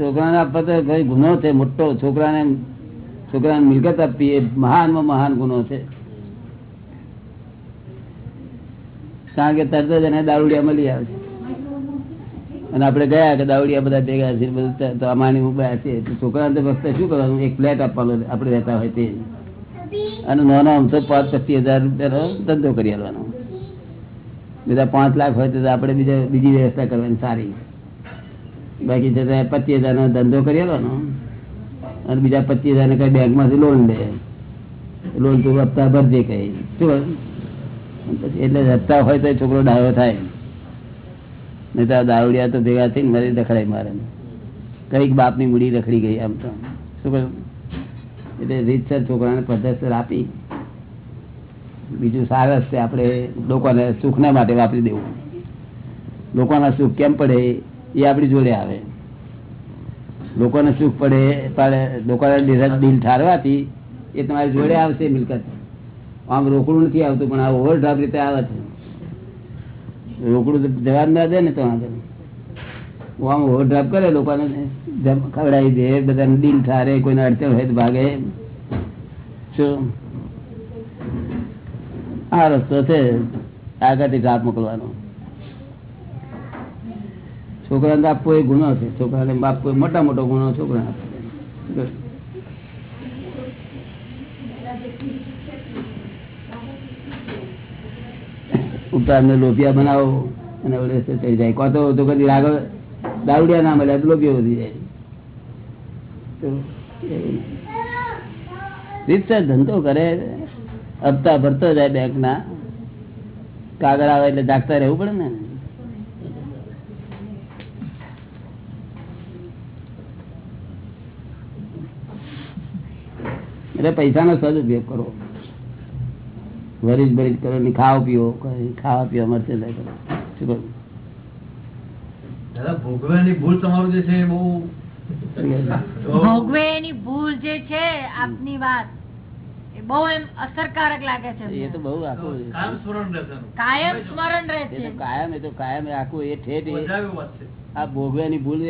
છોકરાને આપવા તો ભાઈ ગુનો છે, મોટો. છોકરાને છોકરાને મિલકત આપવી એ મહાનમાં મહાન ગુનો છે. કારણ કે તરત જ એને દારૂડિયા મળી આવે છે. અને આપણે ગયા કે દાવડિયા બધા ભેગા છે, બધા અમારી ઊભા છે. તો છોકરાને ફક્ત શું કરવાનું? એક ફ્લેટ આપવાનો આપણે રહેતા હોય તે. અને નાનો આમ પાંચ પચીસ હજાર રૂપિયાનો ધંધો કરી આલવાનો. બીજા પાંચ લાખ હોય તો આપણે બીજા બીજી વ્યવસ્થા કરવાની સારી. બાકી છે તો પચીસ હજારનો ધંધો કરી આલવાનો. અને બીજા પચીસ હજાર કઈ બેંકમાંથી લોન લે. લોન તું હપ્તા ભરજે કઈ. શું? એટલે હપ્તા હોય તો છોકરો ડાયો થાય. નહીં તો આ દાવડિયા તો ભેગા થઈને મારી દખડાય મારે. કંઈક બાપની મૂડી રખડી ગઈ આમ તો. શું કહ્યું? એટલે રીતસર છોકરાને પદ્ધતસર આપી. બીજું સારસ છે, આપણે લોકોને સુખના માટે વાપરી દેવું. લોકોના સુખ કેમ પડે એ આપણી જોડે આવે. લોકોને સુખ પડે, પણ લોકોને દિલ ઠારવાથી એ તમારી જોડે આવશે મિલકત. આમ રોકડું નથી આવતું, પણ આ ઓવરડ્રાફ્ટ રીતે આવે છે. રોકડું તો જવાબ ના દે ને તો હું આમ ઓવરડ્રાફ્ટ કરે લોકોને ખવડાવી દે, બધાને દિલ ઠારે, કોઈને અડચણ હોય તો ભાગે. શું? આ રસ્તો છે, આગળથી ડ્રાફ મોકલવાનો. છોકરાને આપવો એ ગુનો છે. છોકરાને બાપ કોઈ મોટા મોટો ગુનો છોકરાને આપવો ઉતારને લોભિયા બનાવો અને વડે થઈ જાય. કોતો તો કદી આગળ દાવડિયા ના મળ્યા તો લોપિયા વધી જાય. તો રીતસર ધંધો કરે, હપ્તા ભરતો જાય બેંક ના કાગળ આવે એટલે જાગતા રહેવું પડે ને. એટલે પૈસાનો સદુપયોગ કરો. વરીજ બરીજ કરો ને ખાવ પીવો કઈ ખાવા પીવા મળશે એટલે શું દાદા ભોગવવાની ભૂલ તમારું જે છે એ બહુ ભોગવે એની ભૂલ જે છે આપની વાત બહુ એમ અસરકારક લાગે છે એ તો બહુ આખું કાયમ સ્મરણ રહેશે એનું. કાયમ સ્મરણ રહે છે. કાયમ એ તો કાયમ આખું એ ઠેઠ એ- મજા આવી વાત છે. આ ભોગવ્યાની ભૂલ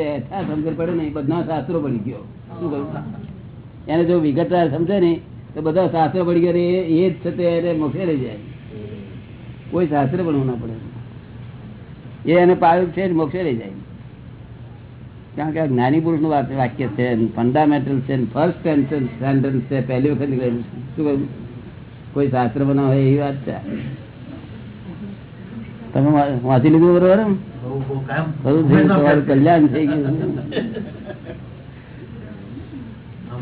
સમજણ પડે ને એ બધા શાસ્ત્રો પડી ગયો. શું કહ્યું એને જો વિગતવાર સમજે ને તો બધા શાસ્ત્ર પડી ગયા એ જ છે તે એને મોક્ષે લઈ જાય. કોઈ શાસ્ત્ર ભણવું ના પડે. એ એને પાયું છે મોક્ષે લઈ જાય. કારણ કે આ જ્ઞાની પુરુષનું વાક્ય છે ફંડામેન્ટલ છે ફર્સ્ટ સેન્ટેન્સ છે પહેલી વખત નીકળેલું છે. શું કહ્યું? કોઈ શાસ્ત્ર બનાવે એવી વાત છે? તમે વાંચી લીધું બરોબર કલ્યાણ થઈ ગયું.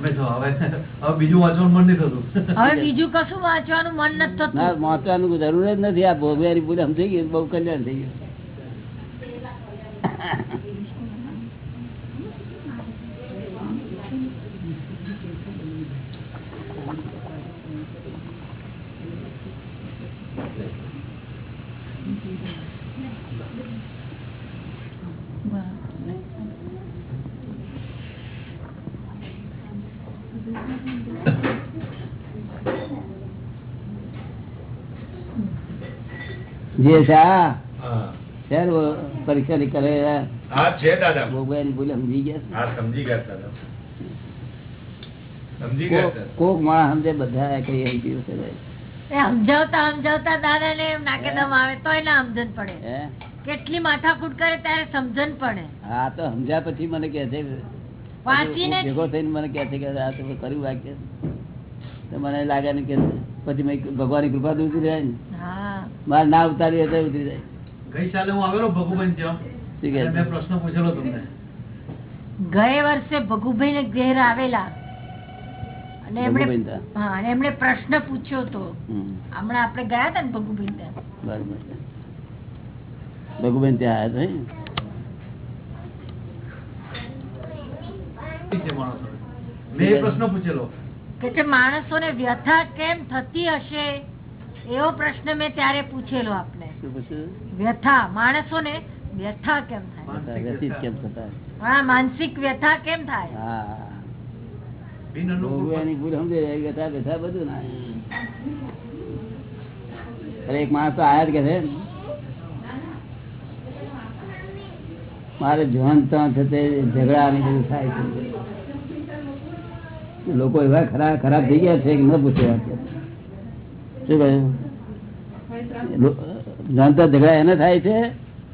હવે હવે બીજું વાંચવાનું મન નહીં થતું. હવે બીજું કશું વાંચવાનું મન નથી થતું. ના વાંચવાનું જરૂર જ નથી. આ ભોગવ્યાની ભૂલ સમજાઈ ગયું બહુ કલ્યાણ થઈ ગયું. જે પરીક્ષા નીકળે હા? છે દાદા. મોબાઈલ સમજાવતા દાદા ને એમ આવે તો એને સમજણ પડે. કેટલી માથાકૂટ કરે ત્યારે સમજણ પડે. હા તો સમજ્યા પછી મને કહે છે વાંચીને ભેગો થઈને મને કે છે કે આ તો કર્યું વાક્ય તો મને લાગે ને કે પછી મેં ભગવાનની કૃપા તો ઉતરી જાય ને. મારે ના ઉતારી હોય તો ઉતરી જાય. ગઈ સાલે હું આવેલો ત્યાં? મેં પ્રશ્ન પૂછેલો તમને. ગયે વર્ષે ભગુભાઈ ને ઘેર આવેલા. અને એમણે હા અને એમણે પ્રશ્ન પૂછ્યો તો. હમણાં આપણે ગયા હતા ને ભગુભાઈ ત્યાં. બરોબર છે. ત્યાં આવ્યા હતા છે માણસોને. મેં એ પ્રશ્ન પૂછેલો. કે છે માણસોને વ્યથા કેમ થતી હશે? એવો પ્રશ્ન મેં ત્યારે પૂછેલો આપને. વ્યથા. માણસોને વ્યથા કેમ થાય? માનસિક કેમ વ્યથા. થતા હા માનસિક વ્યથા કેમ થાય? એક માણસ તો આયા જ કે છે મારે જોન ત્યાં છે તે ઝઘડા ને બધું થાય છે. લોકો એવા ખરાબ ખરાબ થઈ ગયા છે કે ન પૂછે વાત. શું કહ્યું જાણતા ઝઘડા એને થાય છે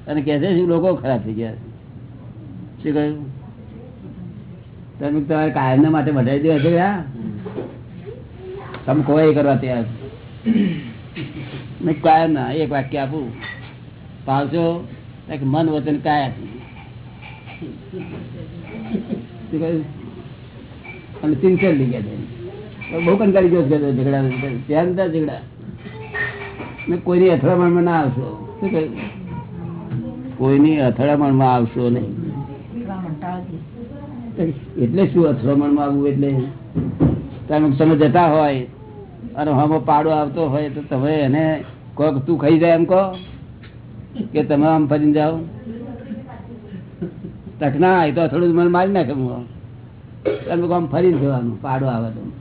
અને કહે છે લોકો ખરાબ થઈ ગયા છે. શું કહ્યું? તમે તમારે કાયમ માટે બધાઈ દેવા છે તમે કોઈ કરવા તૈયાર છો. મેં કાયમ ના એક વાક્ય આપું. પાવશો મન વચન કહ્યું? અને સિન્સિયરલી કહે છે. બહુ કંટાળી ગયો ઝઘડા ત્યાં ત્યાં ઝઘડા. ને કોઈની અથડામણમાં ના આવશો. શું કહ્યું કોઈની અથડામણમાં આવશો નહીં. એટલે શું અથડામણમાં આવવું એટલે? તમે તમે જતા હોય અને હમો પાડો આવતો હોય તો તમે એને કહો કે તું ખાઈ જાય એમ કહો? કે તમે આમ ફરીને જાઓ? તક ના એ તો થોડું મને મારી નાખે હું આમ. ફરીને જવાનું, પાડો આવે તો.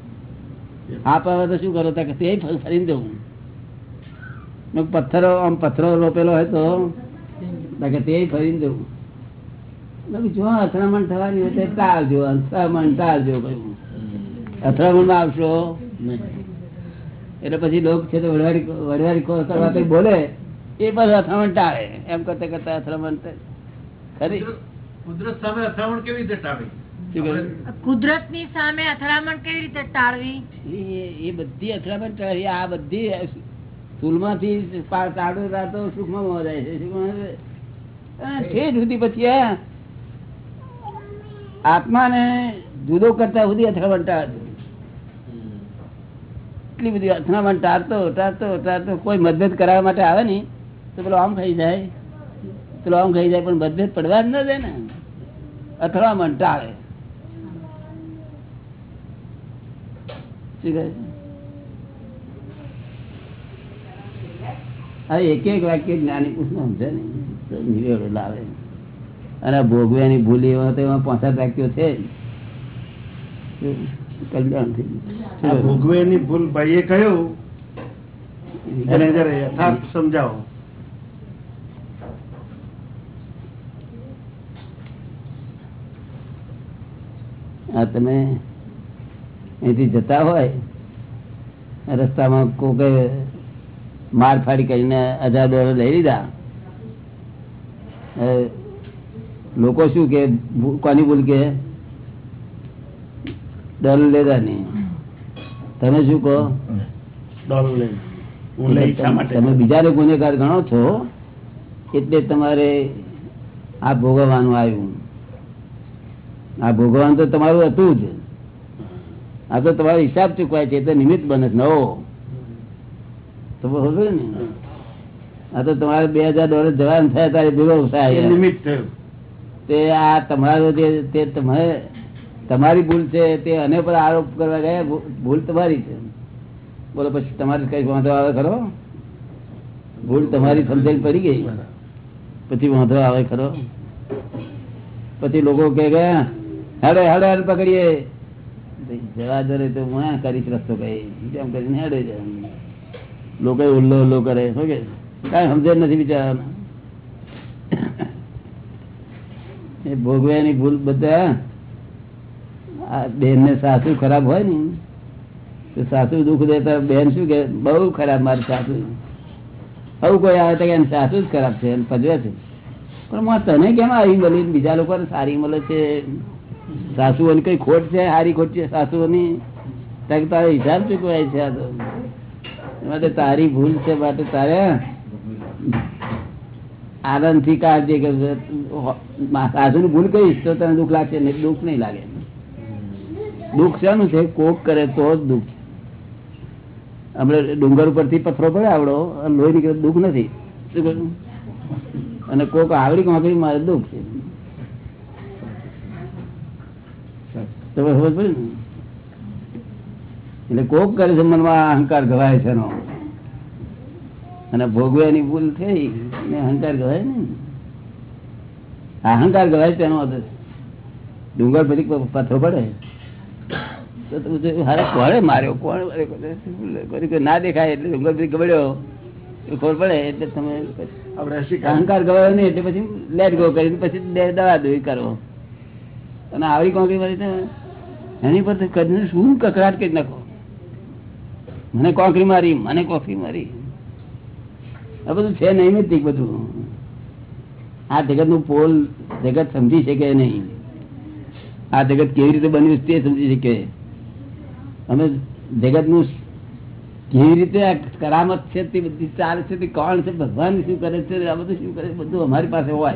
આપ આવે તો શું કરો, તક તે ફરીને જવું. પથ્થરો, આમ પથ્થરો રોપેલો હોય તો, તકે તે ફરીને જવું. અથડામણ થવાની આવશો? એટલે પછી લોક છે તો વડવાડી વડવાડી કો- કરવા બોલે, એ પણ અથડામણ ટાળે. એમ કરતા કરતા અથડામણ ખરી? કુદરત- સામે અથડામણ કેવી રીતે ટાળવી? કુદરતની સામે અથડામણ કેવી રીતે ટાળવી? એ- બધી અથડામણ ટાળે આ બધી સ્થૂલમાંથી પા- ટાળો રાતો સુખમાં મોજાય છે. સુખમાં સુધી પછી આત્માને જુદો કરતા સુધી અથડામણ ટાળતું. એટલી બધી અથડામણ ટાળતો ટાળતો ટાળતો. કોઈ મદદ કરાવવા માટે આવે ને તો પેલો આમ ખાઈ જાય. પેલો આમ ખાઈ જાય પણ મતભેદ પડવા જ ન દે ને. અથડામણ મંટાળે એક એક વાક્ય જ્ઞાની પુરુષ સમજે ને. નિવેડો લાવે. અને ભોગવ્યાની ભૂલી એવા તો એમાં પાંચ વાક્યો છે. કલ્યાણ થઈ. ભોગવેની ભૂલ ભાઈએ કહ્યું. સમજાવો. આ તમે અહીંથી જતા હોય રસ્તામાં કોઈ માર ફાડી કરીને હજાર ડોલર લઈ લીધા. લોકો શું કે કોની ભૂલ કે? ડોલર લેતા નહીં તમે શું કહો? તમે બીજાને ગુનેગાર ગણો છો એટલે તમારે આ ભોગવવાનું આવ્યું. આ ભોગવાન તો તમારું હતું જ. આ તો તમારો હિસાબ ચૂકવાય છે એ તો નિમિત્ત બને નવો. તો ને? આ તો તમારે બે હજાર ડોલર જવાનું થયા તારે ભેગો થાય. નિમિત્ત થયું. તે આ તમારો જે તે તમે તમારી ભૂલ છે તે અને પર આરોપ કરવા ગયા ભૂલ તમારી છે. બોલો પછી તમારે કઈ વાંધો આવે ખરો? ભૂલ તમારી સમજણ પડી ગઈ. પછી વાંધો આવે ખરો? પછી લોકો કે ગયા હેડે હેડે, હેડ પકડીએ. જવા દે તો હું કરીશ રસ્તો કઈ. એમ કરીને હેડે લોકો ઉલ્લો ઉલ્લો કરે. શું કે? કાંઈ સમજે નથી બિચારા એ ભોગવ્યાની ભૂલ બધા, આ બેન ને સાસુ ખરાબ હોય ને, તો સાસુ દુઃખ દેતા બેન શું કે, બહુ ખરાબ મારી સાસુ. આવું કોઈ આવે તો કે સાસુ જ ખરાબ છે એમ પજવે છે. પણ તને કેમ આવી મળી બીજા લોકોને સારી મળે છે? સાસુઓની કઈ ખોટ છે? સારી ખોટ છે સાસુઓની? તારે હિસાબ ચૂકવાય છે આ તો. માટે તારી ભૂલ છે માટે તારે આનંદથી કાળજી કરજે. સાસુ ની ભૂલ કહીશ તો તને દુઃખ લાગશે નહીં, દુઃખ નહીં લાગે. દુઃખ શાનું છે? કોક કરે તો જ દુઃખ. આપણે ડુંગર ઉપરથી પથરો પડે આવડો લોહી નીકળે દુઃખ નથી. શું કહ્યું? અને કોક આવડી કોકડી મારે દુઃખ છે. તમે ખબર પડે ને? એટલે કોક કરે છે મનમાં અહંકાર ગવાય છે એનો. અને ભોગવ્યાની ભૂલ થઈ ને અહંકાર ગવાય ને. અહંકાર ગવાય તેનો અર્થ. ડુંગર પછી પથ્થરો પડે. તો તું હારે કોણે માર્યો? કોણ ના દેખાય એટલે ડુંગર પછી ગબડ્યો. એ ખબર પડે એટલે તમે અહંકાર ગવાયો નહીં એટલે પછી લેટ ગો કરીને પછી દવા દોઈ કરો. અને આવી કોંકરી મારી એની પર તો શું કકડાટ કરી નાખો? મને કોંકરી મારી, મને કોકરી મારી. આ બધું છે નૈમિતિક બધું? આ જગતનું પોલ જગત સમજી શકે નહીં. આ જગત કેવી રીતે બન્યું તે સમજી શકે. અમે જગતનું કેવી રીતે કરામત છે તે બધી ચાલે છે તે કોણ છે? ભગવાન શું કરે છે? આ બધું શું કરે બધું અમારી પાસે હોય.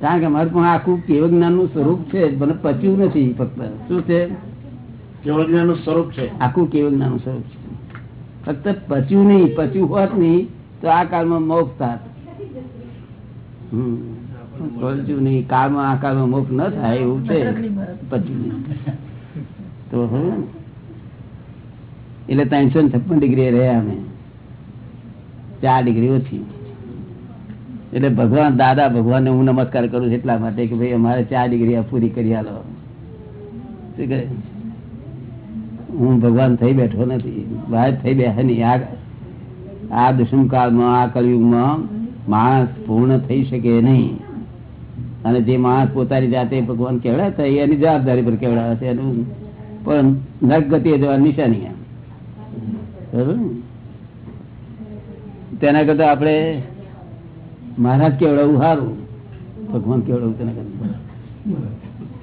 કારણ કે મારું પણ આખું કેવ જ્ઞાનનું સ્વરૂપ છે મને પચ્યું નથી ફક્ત. શું છે? કેવળ જ્ઞાનનું સ્વરૂપ છે. આખું કેવ જ્ઞાનનું સ્વરૂપ છે. ફક્ત પચ્યું નહીં પચ્યું હોત નહીં તો આ કાળમાં મોક્ષ થાત. હમ. પચ્યું નહીં કાળમાં આ કાળમાં મોક્ષ ન થાય એવું છે. પચ્યું નહીં. તો એટલે ત્રણસો છપ્પન ડિગ્રી રહ્યા અમે. ચાર ડિગ્રી ઓછી. એટલે ભગવાન દાદા, ભગવાનને હું નમસ્કાર કરું છું એટલા માટે કે ભાઈ અમારે ચાર ડિગ્રી પૂરી કરી આલો હું ભગવાન થઈ બેઠો નથી. બહાર થઈ બેઠા નહીં આ આ દુષ્મકાળમાં, આ કલયુગમાં માણસ પૂર્ણ થઈ શકે નહીં. અને જે માણસ પોતાની જાતે ભગવાન કેવડાતા એની જવાબદારી પર કેવડાવે છે. એનું પણ નર્ક ગતિએ જવાની નિશાની. બરાબર? તેના કરતા આપણે મહારાજ કેવડાવું સારું ભગવાન કેવડાવું તેના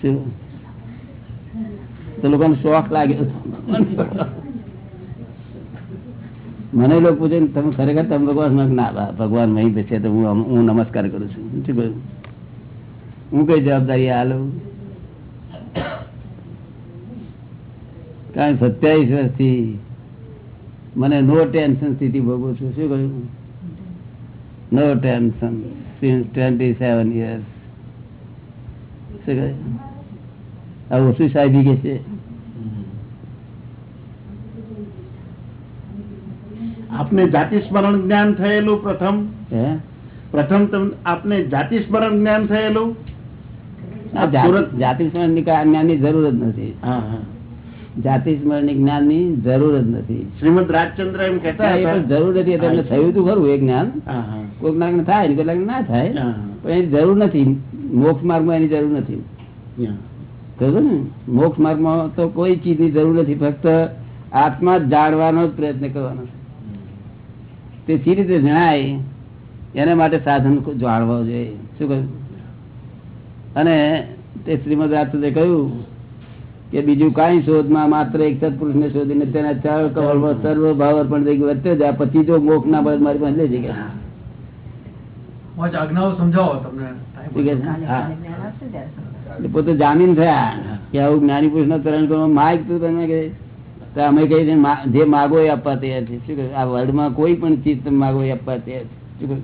શું? તો શોખ લાગ્યો મને લોકો પૂછે તમે ખરેખર તમે ભગવાન ના ભગવાન નહીં બેસે તો હું હું નમસ્કાર કરું છું. શું કહ્યું? હું કઈ જવાબદારી આ લઉં? કારણ સત્યાવીસ વર્ષથી મને નો ટેન્શન સ્થિતિ ભોગવું છું. શું કહ્યું? No tension since twenty seven years શું કહે? આ ઓછું સાહેબી કે છે? આપને જાતિ સ્મરણ જ્ઞાન થયેલું પ્રથમ? પ્રથમ આપને જાતિ સ્મરણ જ્ઞાન થયેલું? જાતિ- સ્મરણની જ્ઞાનની જરૂર જ નથી. હા હા. જાતિ સ્મરણ જ્ઞાનની જરૂર જ નથી. શ્રીમદ રાજચંદ્ર એમ કહેતા જરૂર નથી એટલે થયું હતું ખરું એ જ્ઞાન. કોઈક નાક થાય કેટલાક ના થાય પણ એની જરૂર નથી. મોક્ષ માર્ગમાં એની જરૂર નથી. ને? મોક્ષ માર્ગમાં તો કોઈ ચીજની જરૂર નથી ફક્ત આત્મા જાણવાનો જ પ્રયત્ન કરવાનો તે સી રીતે જણાય એના માટે સાધન જાણવા જોઈએ. શું કહ્યું? અને તે શ્રીમદ રાજચંદ્રે કહ્યું કે બીજું કાંઈ શોધમાં માત્ર એક સત્પુરુષને શોધીને તેના ચાર સર્વ ભાવ અર્પણ થઈ ગયું વધતે જાય પછી જો મોક ના મળે મારી પાસે લઈ જગ્યા હું આજ આજ્ઞાઓ સમજાવો તમને ઠીક છે? હા. એટલે પોતે જામીન થયા કે આવું જ્ઞાની પુરુષ નો તરણ કરવા માગ તું તમે કે અમે કહીએ જે માગો એ આપવા તૈયાર છે શું કહ્યું? આ વર્લ્ડમાં કોઈ પણ ચીજ તમે માગો એ આપવા તૈયાર છે શું કહ્યું?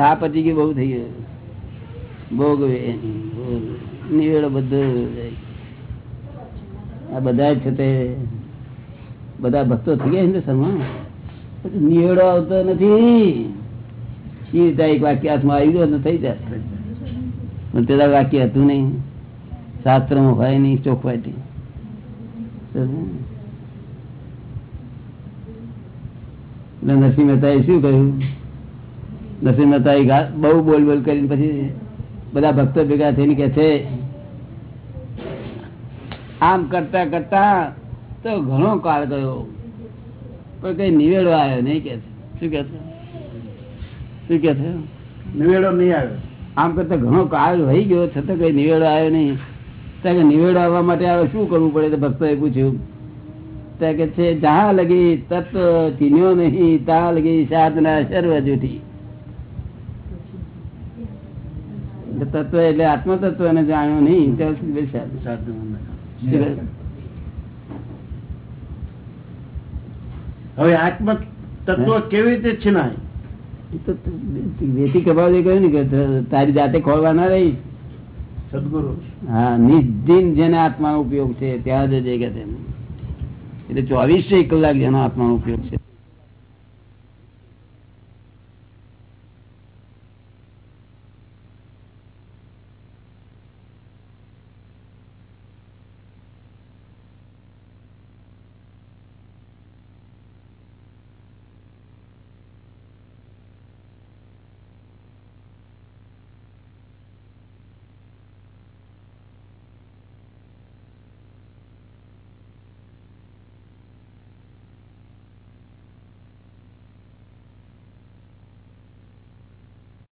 આ પછી કે બહુ થઈ ગયું ભોગવે નિવેડો બધો આ બધા છે તે બધા ભક્તો થઈ ગયા હિન્દુસ્તાનમાં. નિવેડો આવતો નથી. એ રીતે એક વાક્ય હાથમાં આવી ગયો થઈ જાય. પણ તે વાક્ય હતું નહીં. શાસ્ત્રમાં હોય નહીં ચોખવાટી નરસિંહ મહેતાએ શું કહ્યું? નરસિંહ મહેતાએ બહુ બોલ બોલ કરીને પછી બધા ભક્તો ભેગા થઈને કે છે આમ કરતા કરતા તો ઘણો કાળ ગયો. પણ કઈ નિવેડો આવ્યો નહીં કે શું કે શું કે નિવેડો નહીં આવ્યો. આમ કરતા ઘણો કાળ વહી ગયો છતાં કઈ નિવેડો આવ્યો નહીં. ત્યાં કે નિવેડો આવવા માટે આવે શું કરવું પડે તો ભક્તોએ પૂછ્યું. ત્યાં કે છે જ્યાં લગી તત્વ ચીન્યો નહીં ત્યાં લગી સાધના સર્વ જૂઠી એટલે તત્વ એટલે આત્મ તત્વ ને જાણ્યું નહીં ત્યાં સુધી? હવે આત્મ તત્વ કેવી રીતે છીનાય ના વેતી કબાવજે કહ્યું ને કે તારી જાતે ખોલવા ના રહી. સદગુરુ. હા નિર્દિન જેને આત્માનો ઉપયોગ છે ત્યાં જ જઈ ગયા એટલે ચોવીસે કલાક જેનો આત્માનો ઉપયોગ છે.